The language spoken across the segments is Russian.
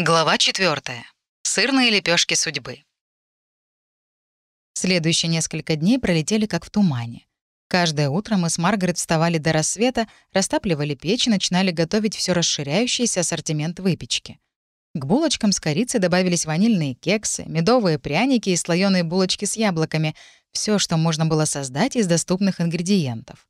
Глава 4. Сырные лепешки судьбы. Следующие несколько дней пролетели как в тумане. Каждое утро мы с Маргарет вставали до рассвета, растапливали печь и начинали готовить все расширяющийся ассортимент выпечки. К булочкам с корицей добавились ванильные кексы, медовые пряники и слоеные булочки с яблоками — все, что можно было создать из доступных ингредиентов.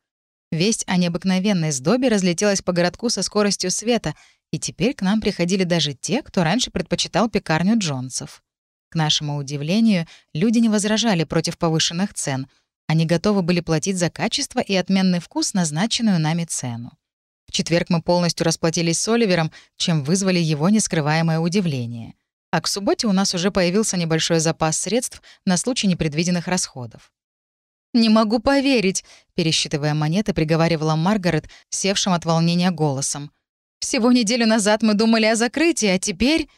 Весть о необыкновенной сдобе разлетелась по городку со скоростью света, и теперь к нам приходили даже те, кто раньше предпочитал пекарню Джонсов. К нашему удивлению, люди не возражали против повышенных цен. Они готовы были платить за качество и отменный вкус назначенную нами цену. В четверг мы полностью расплатились с Оливером, чем вызвали его нескрываемое удивление. А к субботе у нас уже появился небольшой запас средств на случай непредвиденных расходов. «Не могу поверить», — пересчитывая монеты, приговаривала Маргарет, севшим от волнения голосом. Всего неделю назад мы думали о закрытии, а теперь...»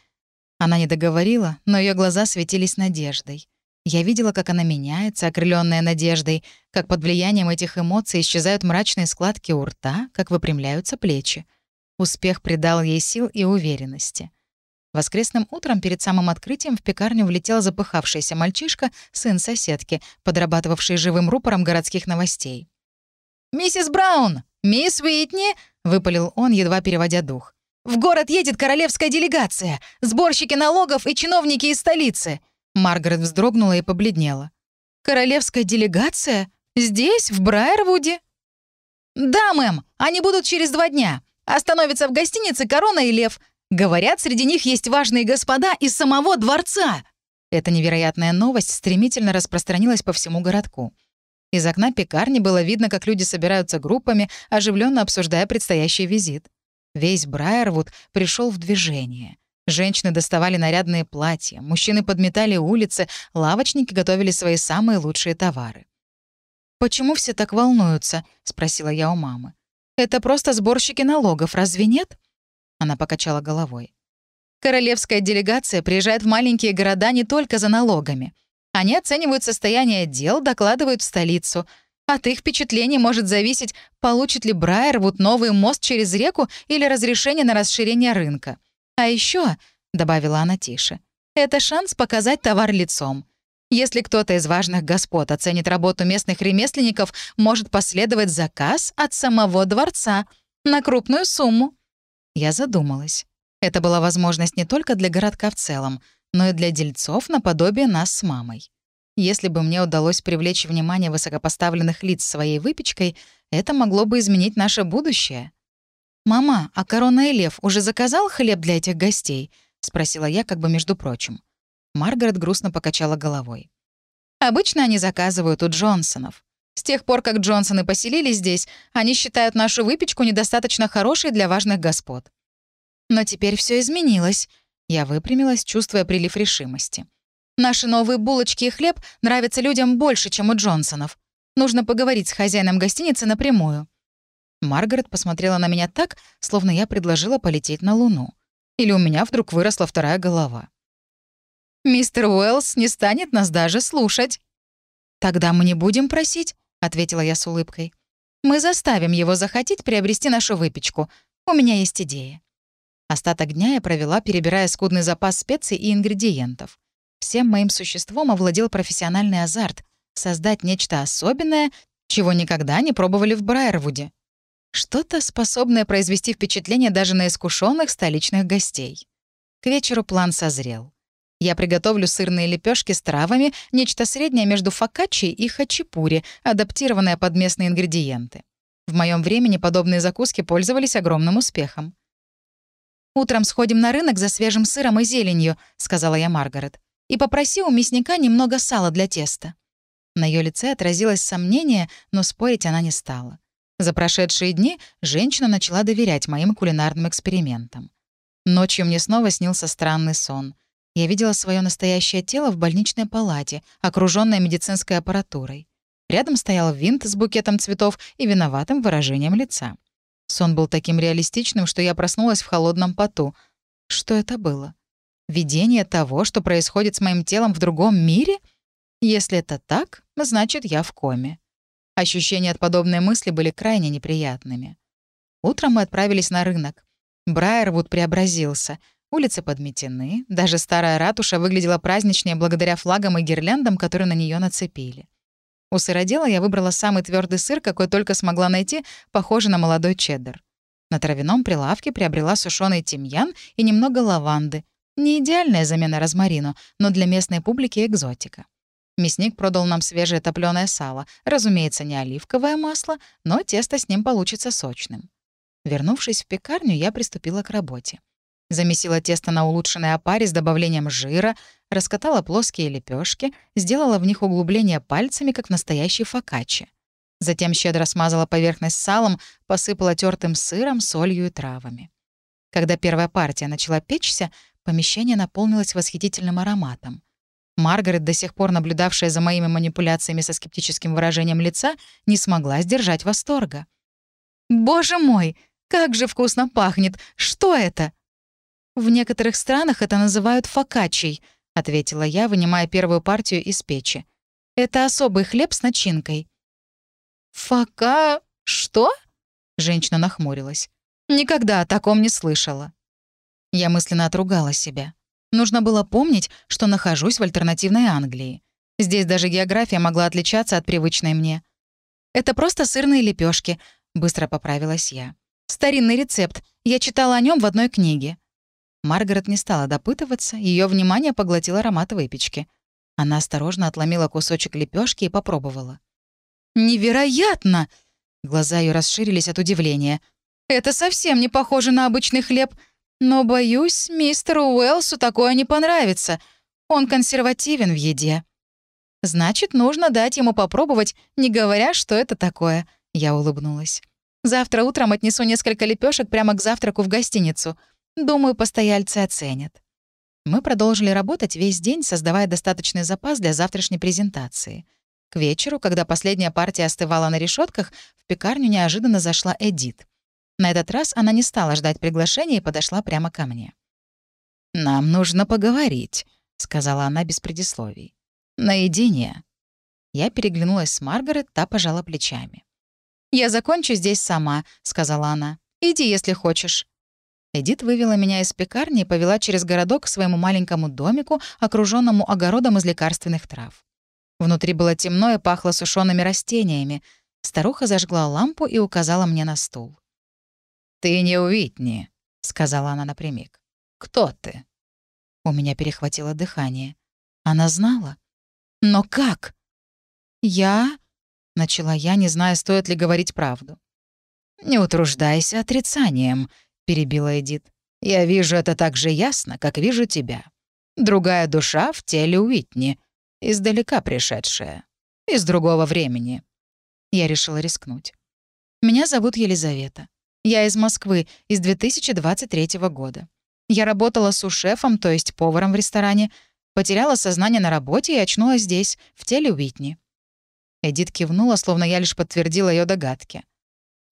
Она не договорила, но ее глаза светились надеждой. Я видела, как она меняется, окрыленная надеждой, как под влиянием этих эмоций исчезают мрачные складки у рта, как выпрямляются плечи. Успех придал ей сил и уверенности. Воскресным утром перед самым открытием в пекарню влетел запыхавшийся мальчишка, сын соседки, подрабатывавший живым рупором городских новостей. «Миссис Браун! Мисс Уитни!» — выпалил он, едва переводя дух. «В город едет королевская делегация, сборщики налогов и чиновники из столицы». Маргарет вздрогнула и побледнела. «Королевская делегация? Здесь, в Брайервуде?» «Да, мэм, они будут через два дня. Остановятся в гостинице «Корона и Лев». Говорят, среди них есть важные господа из самого дворца». Эта невероятная новость стремительно распространилась по всему городку. Из окна пекарни было видно, как люди собираются группами, оживленно обсуждая предстоящий визит. Весь Брайервуд пришел в движение. Женщины доставали нарядные платья, мужчины подметали улицы, лавочники готовили свои самые лучшие товары. «Почему все так волнуются?» — спросила я у мамы. «Это просто сборщики налогов, разве нет?» Она покачала головой. «Королевская делегация приезжает в маленькие города не только за налогами. Они оценивают состояние дел, докладывают в столицу. От их впечатлений может зависеть, получит ли Брайервуд новый мост через реку или разрешение на расширение рынка. А еще, добавила она тише, это шанс показать товар лицом. Если кто-то из важных господ оценит работу местных ремесленников, может последовать заказ от самого дворца на крупную сумму. Я задумалась. Это была возможность не только для городка в целом, но и для дельцов наподобие нас с мамой. Если бы мне удалось привлечь внимание высокопоставленных лиц своей выпечкой, это могло бы изменить наше будущее. «Мама, а корона и лев уже заказал хлеб для этих гостей?» — спросила я, как бы между прочим. Маргарет грустно покачала головой. «Обычно они заказывают у Джонсонов. С тех пор, как Джонсоны поселились здесь, они считают нашу выпечку недостаточно хорошей для важных господ. Но теперь все изменилось. Я выпрямилась, чувствуя прилив решимости. «Наши новые булочки и хлеб нравятся людям больше, чем у Джонсонов. Нужно поговорить с хозяином гостиницы напрямую». Маргарет посмотрела на меня так, словно я предложила полететь на Луну. Или у меня вдруг выросла вторая голова. «Мистер Уэллс не станет нас даже слушать». «Тогда мы не будем просить», — ответила я с улыбкой. «Мы заставим его захотеть приобрести нашу выпечку. У меня есть идея». Остаток дня я провела, перебирая скудный запас специй и ингредиентов. Всем моим существом овладел профессиональный азарт — создать нечто особенное, чего никогда не пробовали в Брайервуде. Что-то, способное произвести впечатление даже на искушенных столичных гостей. К вечеру план созрел. Я приготовлю сырные лепешки с травами, нечто среднее между фокаччи и хачапури, адаптированное под местные ингредиенты. В моем времени подобные закуски пользовались огромным успехом. «Утром сходим на рынок за свежим сыром и зеленью», — сказала я Маргарет. «И попроси у мясника немного сала для теста». На ее лице отразилось сомнение, но спорить она не стала. За прошедшие дни женщина начала доверять моим кулинарным экспериментам. Ночью мне снова снился странный сон. Я видела свое настоящее тело в больничной палате, окружённое медицинской аппаратурой. Рядом стоял винт с букетом цветов и виноватым выражением лица. Сон был таким реалистичным, что я проснулась в холодном поту. Что это было? Видение того, что происходит с моим телом в другом мире? Если это так, значит, я в коме. Ощущения от подобной мысли были крайне неприятными. Утром мы отправились на рынок. Брайервуд преобразился. Улицы подметены, даже старая ратуша выглядела праздничнее благодаря флагам и гирляндам, которые на нее нацепили. У сыродела я выбрала самый твердый сыр, какой только смогла найти, похожий на молодой чеддер. На травяном прилавке приобрела сушеный тимьян и немного лаванды. Не идеальная замена розмарину, но для местной публики экзотика. Мясник продал нам свежее топленое сало, разумеется, не оливковое масло, но тесто с ним получится сочным. Вернувшись в пекарню, я приступила к работе. Замесила тесто на улучшенной опаре с добавлением жира, раскатала плоские лепешки, сделала в них углубление пальцами, как в настоящей фокачче. Затем щедро смазала поверхность салом, посыпала тертым сыром, солью и травами. Когда первая партия начала печься, помещение наполнилось восхитительным ароматом. Маргарет, до сих пор наблюдавшая за моими манипуляциями со скептическим выражением лица, не смогла сдержать восторга. «Боже мой, как же вкусно пахнет! Что это?» «В некоторых странах это называют фокачей», — ответила я, вынимая первую партию из печи. «Это особый хлеб с начинкой». «Фока... что?» — женщина нахмурилась. «Никогда о таком не слышала». Я мысленно отругала себя. Нужно было помнить, что нахожусь в альтернативной Англии. Здесь даже география могла отличаться от привычной мне. «Это просто сырные лепешки, быстро поправилась я. «Старинный рецепт. Я читала о нем в одной книге». Маргарет не стала допытываться, ее внимание поглотил аромат выпечки. Она осторожно отломила кусочек лепешки и попробовала. «Невероятно!» Глаза ее расширились от удивления. «Это совсем не похоже на обычный хлеб. Но, боюсь, мистеру Уэлсу такое не понравится. Он консервативен в еде». «Значит, нужно дать ему попробовать, не говоря, что это такое», — я улыбнулась. «Завтра утром отнесу несколько лепешек прямо к завтраку в гостиницу. Думаю, постояльцы оценят». Мы продолжили работать весь день, создавая достаточный запас для завтрашней презентации. К вечеру, когда последняя партия остывала на решетках, в пекарню неожиданно зашла Эдит. На этот раз она не стала ждать приглашения и подошла прямо ко мне. «Нам нужно поговорить», — сказала она без предисловий. «Наедине». Я переглянулась с Маргарет, та пожала плечами. «Я закончу здесь сама», — сказала она. «Иди, если хочешь». Эдит вывела меня из пекарни и повела через городок к своему маленькому домику, окруженному огородом из лекарственных трав. Внутри было темно и пахло сушеными растениями. Старуха зажгла лампу и указала мне на стул. «Ты не Уитни», — сказала она напрямик. «Кто ты?» У меня перехватило дыхание. Она знала. «Но как?» «Я...» — начала я, не зная, стоит ли говорить правду. «Не утруждайся отрицанием», — перебила Эдит. «Я вижу это так же ясно, как вижу тебя. Другая душа в теле Уитни, издалека пришедшая, из другого времени». Я решила рискнуть. «Меня зовут Елизавета. Я из Москвы, из 2023 года. Я работала су-шефом, то есть поваром в ресторане, потеряла сознание на работе и очнулась здесь, в теле Уитни». Эдит кивнула, словно я лишь подтвердила ее догадки.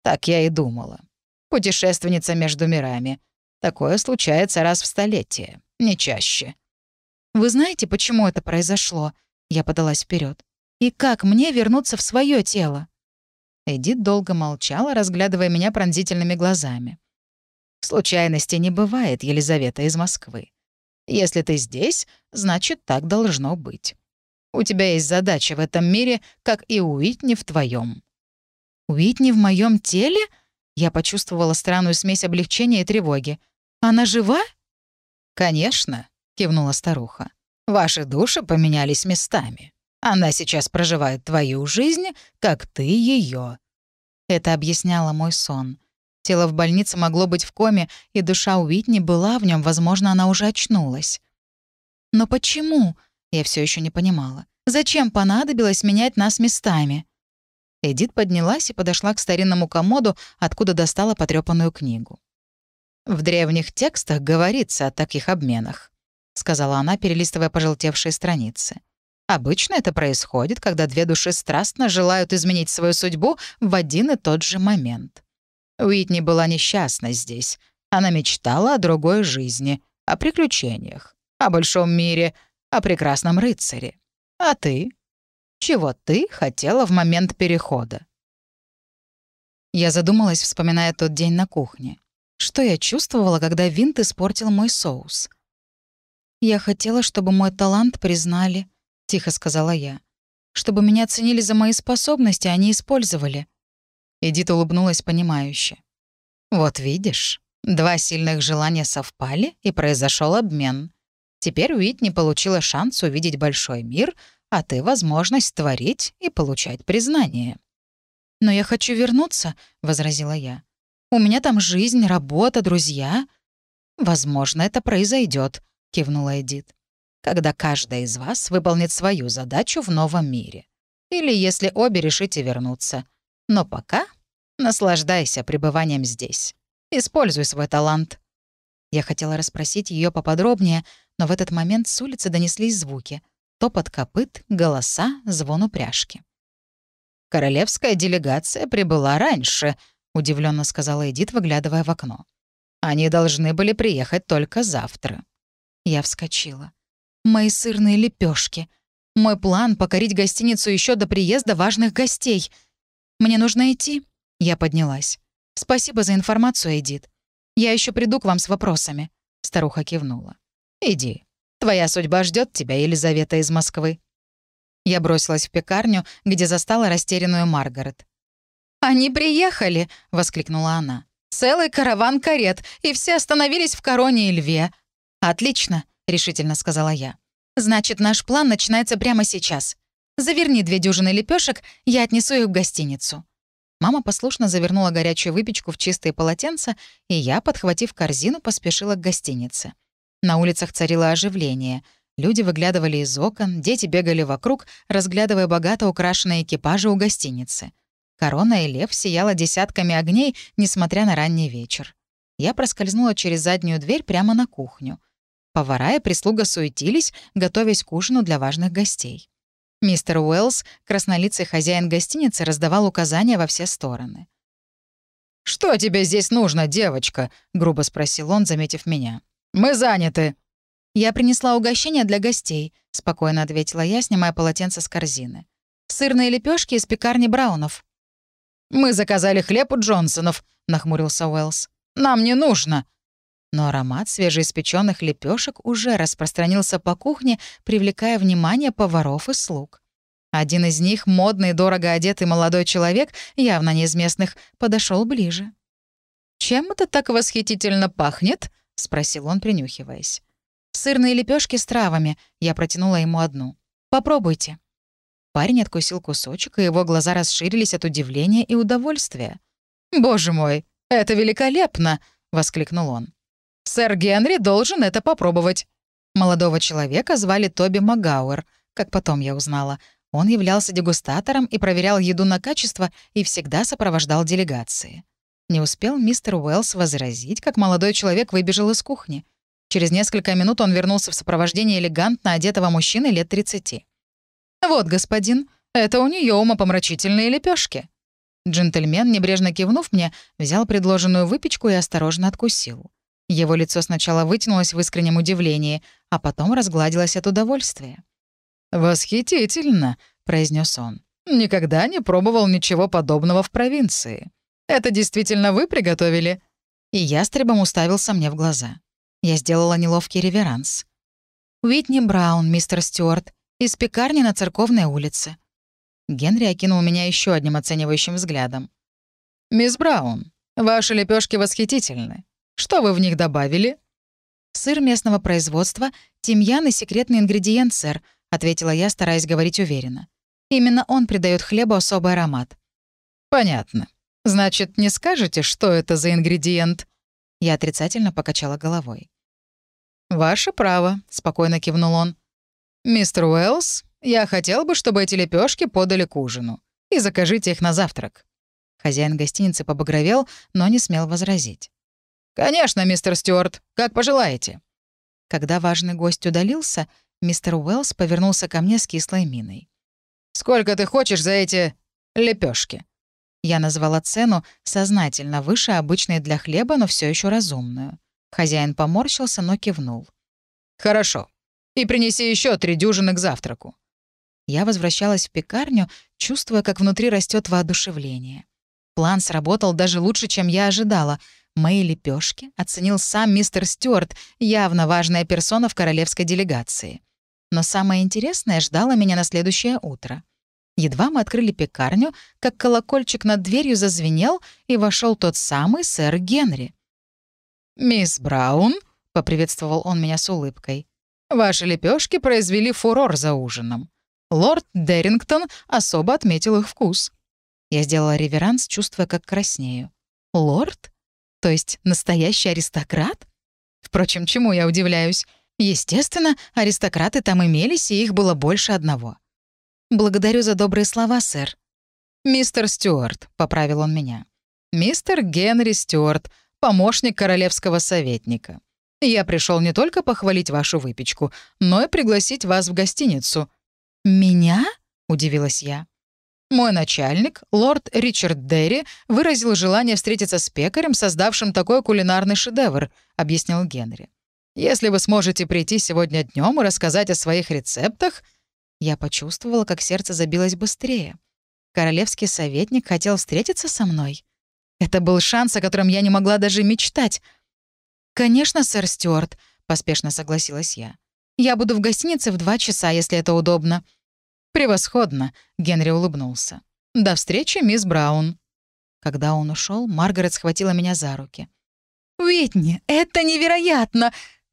«Так я и думала. Путешественница между мирами. Такое случается раз в столетие, не чаще». «Вы знаете, почему это произошло?» Я подалась вперед. «И как мне вернуться в свое тело?» Эдит долго молчала, разглядывая меня пронзительными глазами. «Случайности не бывает, Елизавета из Москвы. Если ты здесь, значит, так должно быть. У тебя есть задача в этом мире, как и Уитни в твоем. «Уитни в моем теле?» Я почувствовала странную смесь облегчения и тревоги. «Она жива?» «Конечно», — кивнула старуха. «Ваши души поменялись местами. Она сейчас проживает твою жизнь, как ты ее. Это объясняло мой сон. Тело в больнице могло быть в коме, и душа Уитни была в нем, возможно, она уже очнулась. Но почему? Я все еще не понимала. Зачем понадобилось менять нас местами? Эдит поднялась и подошла к старинному комоду, откуда достала потрепанную книгу. «В древних текстах говорится о таких обменах», — сказала она, перелистывая пожелтевшие страницы. Обычно это происходит, когда две души страстно желают изменить свою судьбу в один и тот же момент. Уитни была несчастна здесь. Она мечтала о другой жизни, о приключениях, о большом мире, о прекрасном рыцаре. А ты? Чего ты хотела в момент перехода? Я задумалась, вспоминая тот день на кухне. Что я чувствовала, когда Винт испортил мой соус? «Я хотела, чтобы мой талант признали», — тихо сказала я. «Чтобы меня оценили за мои способности, а не использовали». Эдит улыбнулась понимающе. «Вот видишь, два сильных желания совпали, и произошел обмен. Теперь Уитни получила шанс увидеть большой мир, а ты — возможность творить и получать признание». «Но я хочу вернуться», — возразила я. «У меня там жизнь, работа, друзья». «Возможно, это произойдет, кивнула Эдит. «Когда каждая из вас выполнит свою задачу в новом мире. Или если обе решите вернуться. Но пока наслаждайся пребыванием здесь. Используй свой талант». Я хотела расспросить ее поподробнее, но в этот момент с улицы донеслись звуки. Топот копыт, голоса, звон упряжки. «Королевская делегация прибыла раньше», — удивленно сказала Эдит, выглядывая в окно. «Они должны были приехать только завтра». Я вскочила. «Мои сырные лепешки. Мой план — покорить гостиницу еще до приезда важных гостей. Мне нужно идти». Я поднялась. «Спасибо за информацию, Эдит. Я еще приду к вам с вопросами». Старуха кивнула. «Иди. Твоя судьба ждет тебя, Елизавета из Москвы». Я бросилась в пекарню, где застала растерянную Маргарет. «Они приехали!» — воскликнула она. «Целый караван карет, и все остановились в Короне и Льве». «Отлично», — решительно сказала я. «Значит, наш план начинается прямо сейчас. Заверни две дюжины лепешек, я отнесу их в гостиницу». Мама послушно завернула горячую выпечку в чистые полотенца, и я, подхватив корзину, поспешила к гостинице. На улицах царило оживление — Люди выглядывали из окон, дети бегали вокруг, разглядывая богато украшенные экипажи у гостиницы. Корона и лев сияла десятками огней, несмотря на ранний вечер. Я проскользнула через заднюю дверь прямо на кухню. Повара и прислуга суетились, готовясь к ужину для важных гостей. Мистер Уэллс, краснолицый хозяин гостиницы, раздавал указания во все стороны. «Что тебе здесь нужно, девочка?» — грубо спросил он, заметив меня. «Мы заняты». «Я принесла угощение для гостей», — спокойно ответила я, снимая полотенце с корзины. «Сырные лепешки из пекарни Браунов». «Мы заказали хлеб у Джонсонов», — нахмурился Уэллс. «Нам не нужно». Но аромат свежеиспеченных лепешек уже распространился по кухне, привлекая внимание поваров и слуг. Один из них, модный, дорого одетый молодой человек, явно не из местных, подошел ближе. «Чем это так восхитительно пахнет?» — спросил он, принюхиваясь. «Сырные лепешки с травами», — я протянула ему одну. «Попробуйте». Парень откусил кусочек, и его глаза расширились от удивления и удовольствия. «Боже мой, это великолепно!» — воскликнул он. «Сэр Генри должен это попробовать». Молодого человека звали Тоби Магауэр, как потом я узнала. Он являлся дегустатором и проверял еду на качество и всегда сопровождал делегации. Не успел мистер Уэллс возразить, как молодой человек выбежал из кухни — Через несколько минут он вернулся в сопровождении элегантно одетого мужчины лет 30. «Вот, господин, это у нее умопомрачительные лепешки. Джентльмен, небрежно кивнув мне, взял предложенную выпечку и осторожно откусил. Его лицо сначала вытянулось в искреннем удивлении, а потом разгладилось от удовольствия. «Восхитительно», — произнес он. «Никогда не пробовал ничего подобного в провинции. Это действительно вы приготовили?» И ястребом уставился мне в глаза. Я сделала неловкий реверанс. «Уитни Браун, мистер Стюарт, из пекарни на Церковной улице». Генри окинул меня еще одним оценивающим взглядом. «Мисс Браун, ваши лепешки восхитительны. Что вы в них добавили?» «Сыр местного производства, тимьян и секретный ингредиент, сэр», — ответила я, стараясь говорить уверенно. «Именно он придает хлебу особый аромат». «Понятно. Значит, не скажете, что это за ингредиент?» Я отрицательно покачала головой. «Ваше право», — спокойно кивнул он. «Мистер Уэллс, я хотел бы, чтобы эти лепешки подали к ужину. И закажите их на завтрак». Хозяин гостиницы побагровел, но не смел возразить. «Конечно, мистер Стюарт, как пожелаете». Когда важный гость удалился, мистер Уэллс повернулся ко мне с кислой миной. «Сколько ты хочешь за эти лепешки? Я назвала цену сознательно выше обычной для хлеба, но все еще разумную. Хозяин поморщился, но кивнул. «Хорошо. И принеси еще три дюжины к завтраку». Я возвращалась в пекарню, чувствуя, как внутри растет воодушевление. План сработал даже лучше, чем я ожидала. Мои лепешки оценил сам мистер Стюарт, явно важная персона в королевской делегации. Но самое интересное ждало меня на следующее утро. Едва мы открыли пекарню, как колокольчик над дверью зазвенел, и вошел тот самый сэр Генри. «Мисс Браун», — поприветствовал он меня с улыбкой, — «ваши лепешки произвели фурор за ужином. Лорд Деррингтон особо отметил их вкус». Я сделала реверанс, чувствуя, как краснею. «Лорд? То есть настоящий аристократ?» Впрочем, чему я удивляюсь? Естественно, аристократы там имелись, и их было больше одного. «Благодарю за добрые слова, сэр». «Мистер Стюарт», — поправил он меня. «Мистер Генри Стюарт, помощник королевского советника. Я пришел не только похвалить вашу выпечку, но и пригласить вас в гостиницу». «Меня?» — удивилась я. Мой начальник, лорд Ричард Дерри, выразил желание встретиться с пекарем, создавшим такой кулинарный шедевр, объяснил Генри. Если вы сможете прийти сегодня днем и рассказать о своих рецептах, я почувствовала, как сердце забилось быстрее. Королевский советник хотел встретиться со мной. Это был шанс, о котором я не могла даже мечтать. «Конечно, сэр Стюарт», — поспешно согласилась я. «Я буду в гостинице в два часа, если это удобно». «Превосходно», — Генри улыбнулся. «До встречи, мисс Браун». Когда он ушел, Маргарет схватила меня за руки. «Уитни, это невероятно!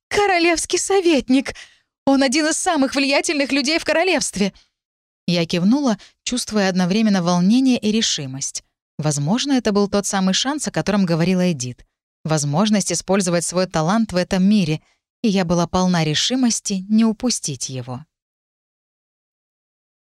Королевский советник! Он один из самых влиятельных людей в королевстве!» Я кивнула, чувствуя одновременно волнение и решимость. Возможно, это был тот самый шанс, о котором говорила Эдит. Возможность использовать свой талант в этом мире, и я была полна решимости не упустить его.